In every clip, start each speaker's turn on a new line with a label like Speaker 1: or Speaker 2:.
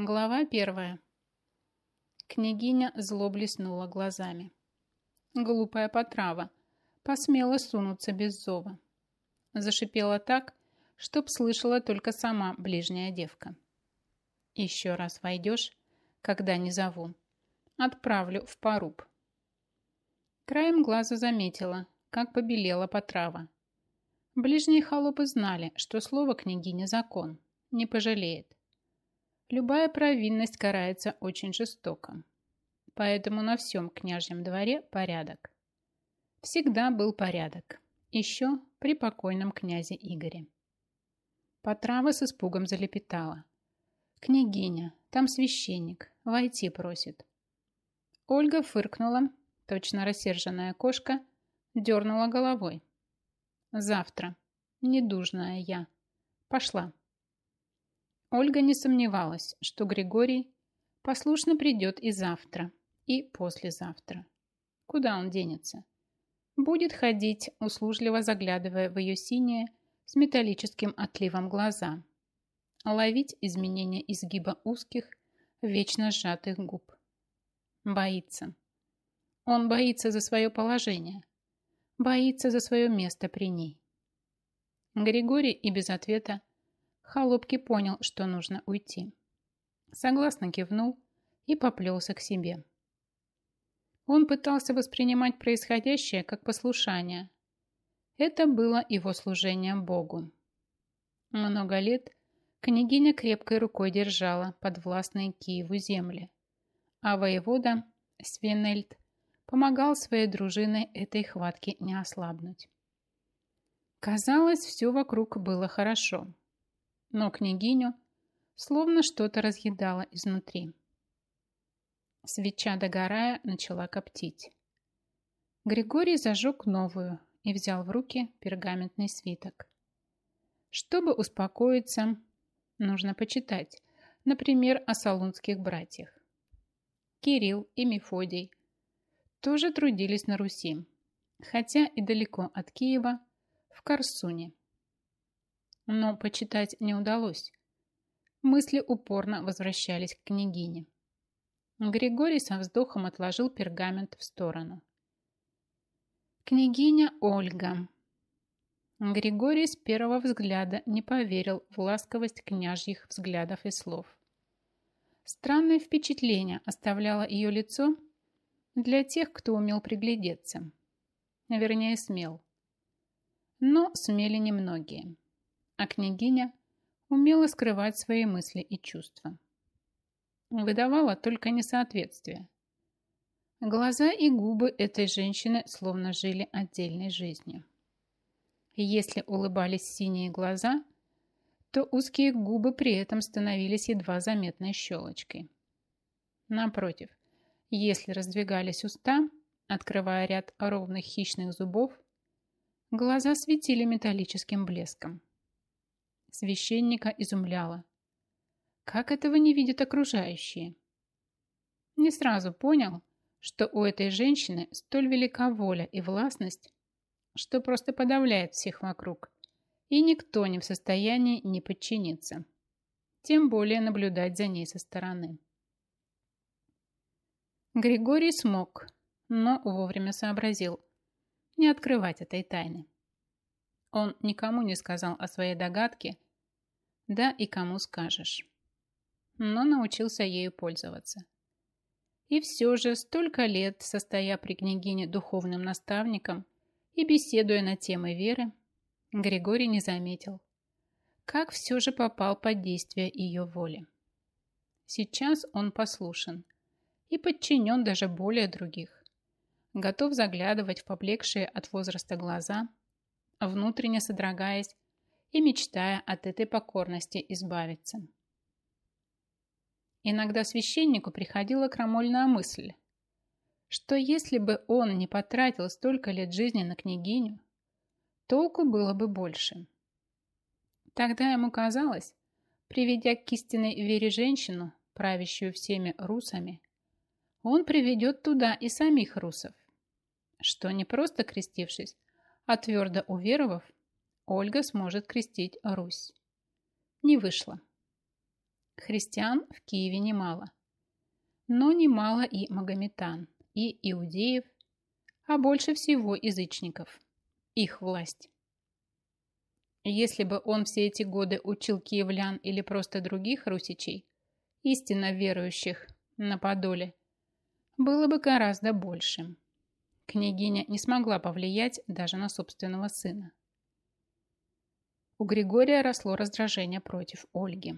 Speaker 1: Глава первая. Княгиня зло блеснула глазами. Глупая потрава. Посмела сунуться без зова. Зашипела так, чтоб слышала только сама ближняя девка. Еще раз войдешь, когда не зову. Отправлю в поруб. Краем глаза заметила, как побелела потрава. Ближние холопы знали, что слово княгиня закон, не пожалеет. Любая провинность карается очень жестоко. Поэтому на всем княжьем дворе порядок. Всегда был порядок. Еще при покойном князе Игоре. Потрава с испугом залепетала. «Княгиня, там священник, войти просит». Ольга фыркнула, точно рассерженная кошка, дернула головой. «Завтра. Недужная я. Пошла». Ольга не сомневалась, что Григорий послушно придет и завтра, и послезавтра. Куда он денется? Будет ходить, услужливо заглядывая в ее синие с металлическим отливом глаза, ловить изменения изгиба узких, вечно сжатых губ. Боится. Он боится за свое положение, боится за свое место при ней. Григорий и без ответа Холопки понял, что нужно уйти. Согласно кивнул и поплелся к себе. Он пытался воспринимать происходящее как послушание. Это было его служением Богу. Много лет княгиня крепкой рукой держала подвластные Киеву земли, а воевода Свенельд помогал своей дружиной этой хватке не ослабнуть. Казалось, все вокруг было хорошо но княгиню словно что-то разъедало изнутри. Свеча, догорая, начала коптить. Григорий зажег новую и взял в руки пергаментный свиток. Чтобы успокоиться, нужно почитать, например, о салунских братьях. Кирилл и Мефодий тоже трудились на Руси, хотя и далеко от Киева, в Корсуне но почитать не удалось. Мысли упорно возвращались к княгине. Григорий со вздохом отложил пергамент в сторону. «Княгиня Ольга». Григорий с первого взгляда не поверил в ласковость княжьих взглядов и слов. Странное впечатление оставляло ее лицо для тех, кто умел приглядеться. Вернее, смел. Но смели немногие а княгиня умела скрывать свои мысли и чувства. Выдавала только несоответствие. Глаза и губы этой женщины словно жили отдельной жизнью. Если улыбались синие глаза, то узкие губы при этом становились едва заметной щелочкой. Напротив, если раздвигались уста, открывая ряд ровных хищных зубов, глаза светили металлическим блеском. Священника изумляло. Как этого не видят окружающие? Не сразу понял, что у этой женщины столь велика воля и властность, что просто подавляет всех вокруг, и никто не в состоянии не подчиниться, тем более наблюдать за ней со стороны. Григорий смог, но вовремя сообразил не открывать этой тайны. Он никому не сказал о своей догадке, да и кому скажешь. Но научился ею пользоваться. И все же столько лет, состоя при княгине духовным наставником и беседуя на темы веры, Григорий не заметил, как все же попал под действие ее воли. Сейчас он послушен и подчинен даже более других, готов заглядывать в поблекшие от возраста глаза внутренне содрогаясь и мечтая от этой покорности избавиться. Иногда священнику приходила крамольная мысль, что если бы он не потратил столько лет жизни на княгиню, толку было бы больше. Тогда ему казалось, приведя к истинной вере женщину, правящую всеми русами, он приведет туда и самих русов, что не просто крестившись, а твердо уверовав, Ольга сможет крестить Русь. Не вышло. христиан в Киеве немало. Но немало и магометан, и иудеев, а больше всего язычников. Их власть. Если бы он все эти годы учил киевлян или просто других русичей, истинно верующих на Подоле, было бы гораздо большим. Княгиня не смогла повлиять даже на собственного сына. У Григория росло раздражение против Ольги.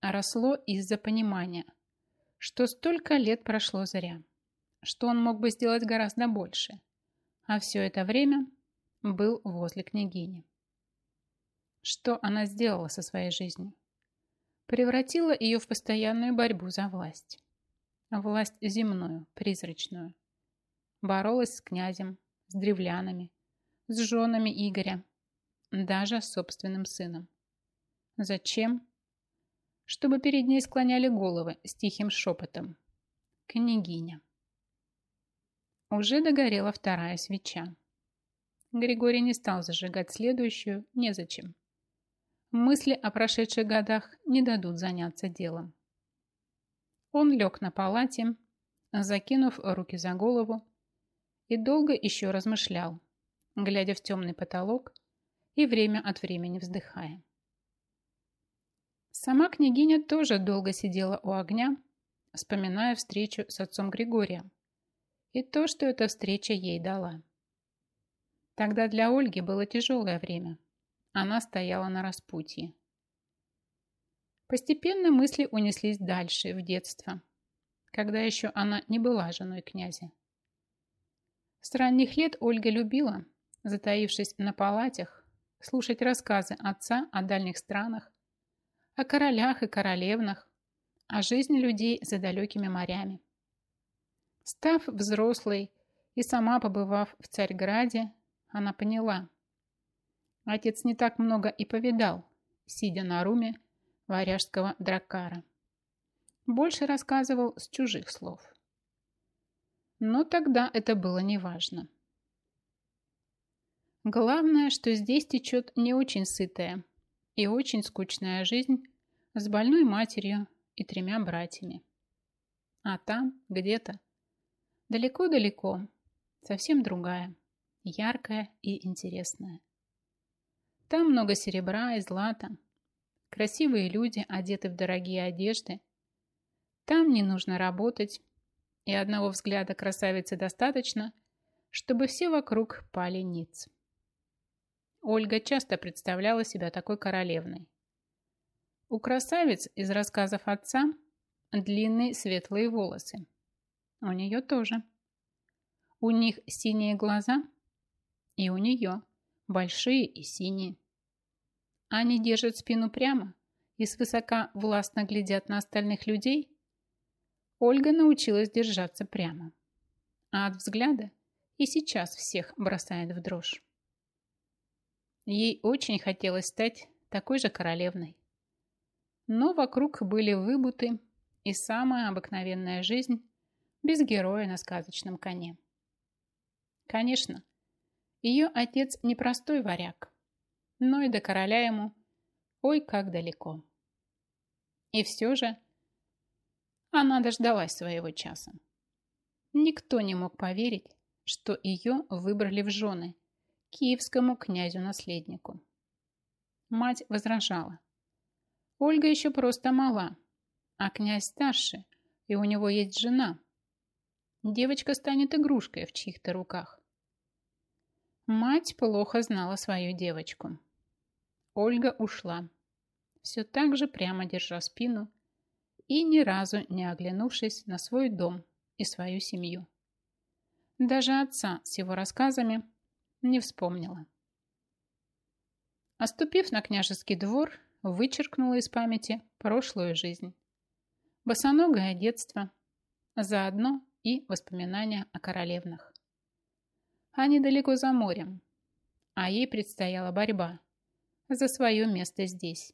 Speaker 1: А росло из-за понимания, что столько лет прошло зря, что он мог бы сделать гораздо больше, а все это время был возле княгини. Что она сделала со своей жизнью? Превратила ее в постоянную борьбу за власть. Власть земную, призрачную. Боролась с князем, с древлянами, с женами Игоря, даже с собственным сыном. Зачем? Чтобы перед ней склоняли головы с тихим шепотом. Княгиня. Уже догорела вторая свеча. Григорий не стал зажигать следующую, незачем. Мысли о прошедших годах не дадут заняться делом. Он лег на палате, закинув руки за голову, и долго еще размышлял, глядя в темный потолок и время от времени вздыхая. Сама княгиня тоже долго сидела у огня, вспоминая встречу с отцом Григорием и то, что эта встреча ей дала. Тогда для Ольги было тяжелое время. Она стояла на распутье. Постепенно мысли унеслись дальше, в детство, когда еще она не была женой князя. С ранних лет Ольга любила, затаившись на палатях, слушать рассказы отца о дальних странах, о королях и королевнах, о жизни людей за далекими морями. Став взрослой и сама побывав в Царьграде, она поняла. Отец не так много и повидал, сидя на руме варяжского дракара. Больше рассказывал с чужих слов. Но тогда это было неважно. Главное, что здесь течет не очень сытая и очень скучная жизнь с больной матерью и тремя братьями. А там, где-то, далеко-далеко, совсем другая, яркая и интересная. Там много серебра и злата, красивые люди одеты в дорогие одежды. Там не нужно работать, и одного взгляда красавицы достаточно, чтобы все вокруг пали ниц. Ольга часто представляла себя такой королевной. У красавиц из рассказов отца длинные светлые волосы. У нее тоже. У них синие глаза, и у нее большие и синие. Они держат спину прямо и свысока властно глядят на остальных людей. Ольга научилась держаться прямо. А от взгляда и сейчас всех бросает в дрожь. Ей очень хотелось стать такой же королевной. Но вокруг были выбуты и самая обыкновенная жизнь без героя на сказочном коне. Конечно, ее отец не простой варяг, но и до короля ему ой как далеко. И все же она дождалась своего часа. Никто не мог поверить, что ее выбрали в жены киевскому князю-наследнику. Мать возражала. Ольга еще просто мала, а князь старше, и у него есть жена. Девочка станет игрушкой в чьих-то руках. Мать плохо знала свою девочку. Ольга ушла, все так же прямо держа спину и ни разу не оглянувшись на свой дом и свою семью. Даже отца с его рассказами не вспомнила. Оступив на княжеский двор, вычеркнула из памяти прошлую жизнь. Босоногое детство, заодно и воспоминания о королевнах. Они далеко за морем, а ей предстояла борьба за свое место здесь.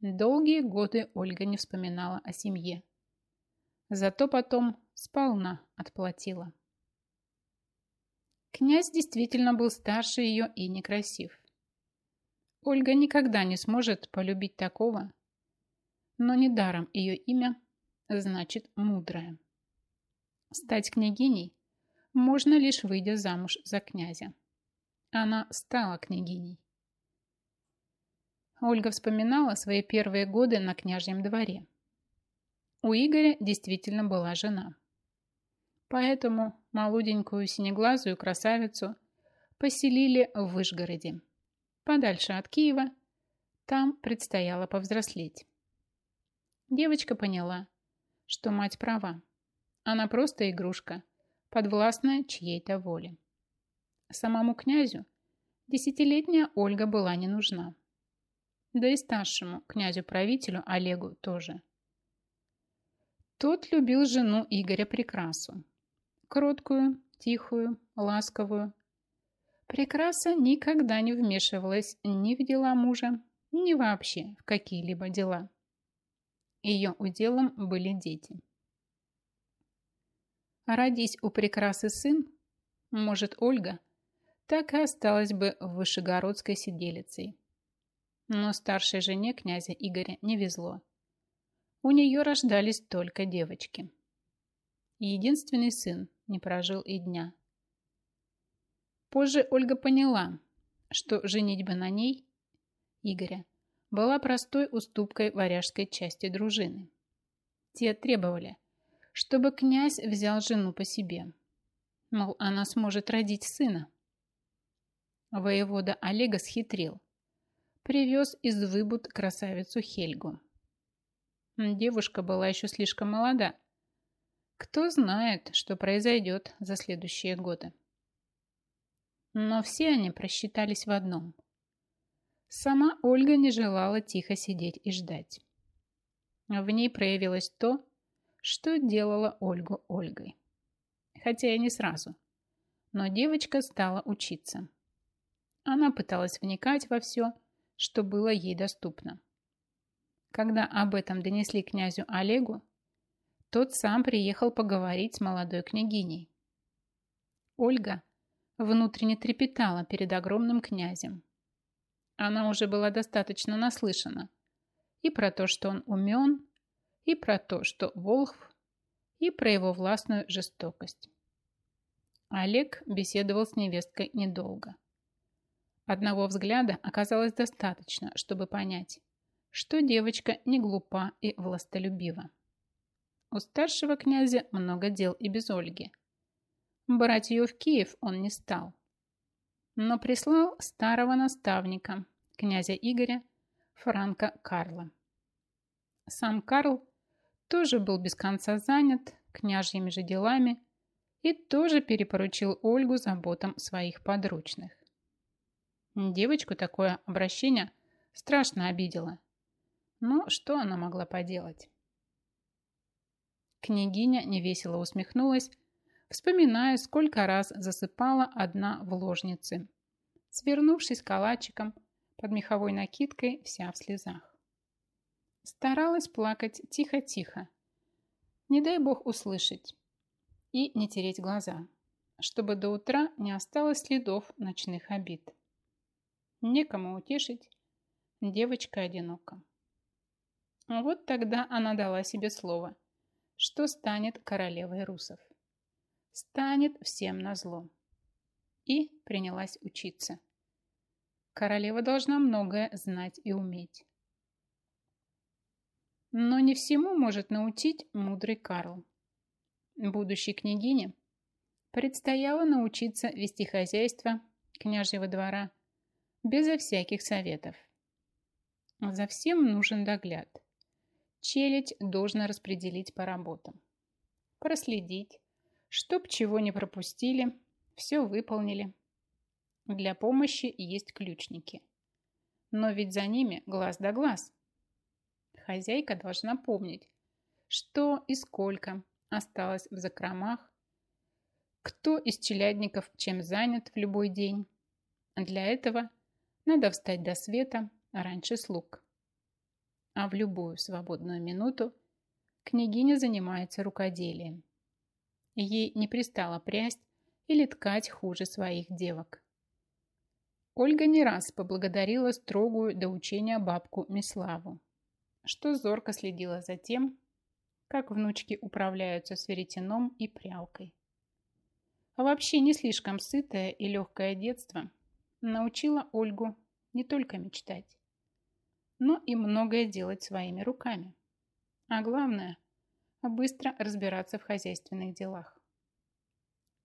Speaker 1: Долгие годы Ольга не вспоминала о семье. Зато потом сполна отплатила. Князь действительно был старше ее и некрасив. Ольга никогда не сможет полюбить такого. Но недаром ее имя значит «мудрая». Стать княгиней можно лишь выйдя замуж за князя. Она стала княгиней. Ольга вспоминала свои первые годы на княжьем дворе. У Игоря действительно была жена. Поэтому молоденькую синеглазую красавицу поселили в Вышгороде, подальше от Киева. Там предстояло повзрослеть. Девочка поняла, что мать права. Она просто игрушка, подвластная чьей-то воле. Самому князю десятилетняя Ольга была не нужна. Да и старшему князю-правителю Олегу тоже. Тот любил жену Игоря Прекрасу. Кроткую, тихую, ласковую. Прекраса никогда не вмешивалась ни в дела мужа, ни вообще в какие-либо дела. Ее уделом были дети. Родись у Прекрасы сын, может, Ольга, так и осталась бы Вышегородской сиделицей. Но старшей жене князя Игоря не везло. У нее рождались только девочки. единственный сын не прожил и дня. Позже Ольга поняла, что женитьба на ней, Игоря, была простой уступкой варяжской части дружины. Те требовали, чтобы князь взял жену по себе. Мол, она сможет родить сына. Воевода Олега схитрил привез из выбуд красавицу Хельгу. Девушка была еще слишком молода. Кто знает, что произойдет за следующие годы. Но все они просчитались в одном. Сама Ольга не желала тихо сидеть и ждать. В ней проявилось то, что делало Ольгу Ольгой. Хотя и не сразу. Но девочка стала учиться. Она пыталась вникать во все, что было ей доступно. Когда об этом донесли князю Олегу, тот сам приехал поговорить с молодой княгиней. Ольга внутренне трепетала перед огромным князем. Она уже была достаточно наслышана и про то, что он умен, и про то, что Волхв, и про его властную жестокость. Олег беседовал с невесткой недолго. Одного взгляда оказалось достаточно, чтобы понять, что девочка не глупа и властолюбива. У старшего князя много дел и без Ольги. Брать ее в Киев он не стал. Но прислал старого наставника, князя Игоря, Франка Карла. Сам Карл тоже был без конца занят княжьими же делами и тоже перепоручил Ольгу заботам своих подручных. Девочку такое обращение страшно обидело. Но что она могла поделать? Княгиня невесело усмехнулась, вспоминая, сколько раз засыпала одна в ложнице, свернувшись калачиком под меховой накидкой вся в слезах. Старалась плакать тихо-тихо, не дай бог услышать, и не тереть глаза, чтобы до утра не осталось следов ночных обид. Некому утешить. Девочка одинока. Вот тогда она дала себе слово, что станет королевой русов. Станет всем назло. И принялась учиться. Королева должна многое знать и уметь. Но не всему может научить мудрый Карл. Будущей княгине предстояло научиться вести хозяйство княжьего двора безо всяких советов. За всем нужен догляд. Челядь должна распределить по работам. Проследить, чтоб чего не пропустили, все выполнили. Для помощи есть ключники. Но ведь за ними глаз да глаз. Хозяйка должна помнить, что и сколько осталось в закромах, кто из челядников чем занят в любой день. Для этого надо встать до света раньше слуг. А в любую свободную минуту княгиня занимается рукоделием. Ей не пристало прясть или ткать хуже своих девок. Ольга не раз поблагодарила строгую до учения бабку Миславу, что зорко следила за тем, как внучки управляются с веретеном и прялкой. А вообще не слишком сытое и легкое детство научило Ольгу не только мечтать, но и многое делать своими руками. А главное – быстро разбираться в хозяйственных делах.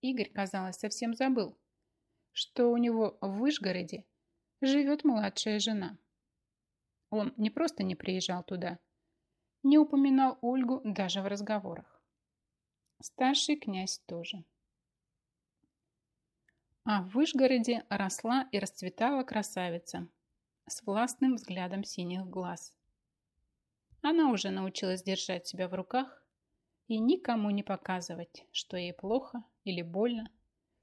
Speaker 1: Игорь, казалось, совсем забыл, что у него в Вышгороде живет младшая жена. Он не просто не приезжал туда, не упоминал Ольгу даже в разговорах. Старший князь тоже. А в Вышгороде росла и расцветала красавица с властным взглядом синих глаз. Она уже научилась держать себя в руках и никому не показывать, что ей плохо или больно,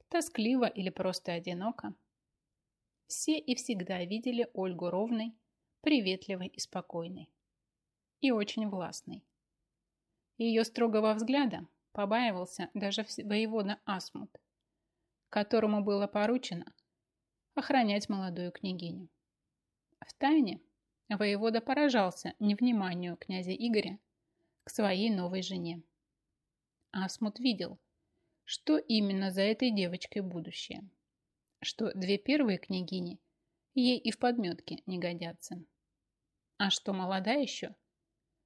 Speaker 1: тоскливо или просто одиноко. Все и всегда видели Ольгу ровной, приветливой и спокойной. И очень властной. Ее строгого взгляда побаивался даже воевода Асмут, которому было поручено охранять молодую княгиню. В тайне воевода поражался невниманию князя Игоря к своей новой жене. Асмут видел, что именно за этой девочкой будущее – что две первые княгини ей и в подметке не годятся. А что молода еще,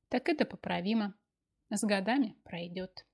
Speaker 1: так это поправимо, с годами пройдет.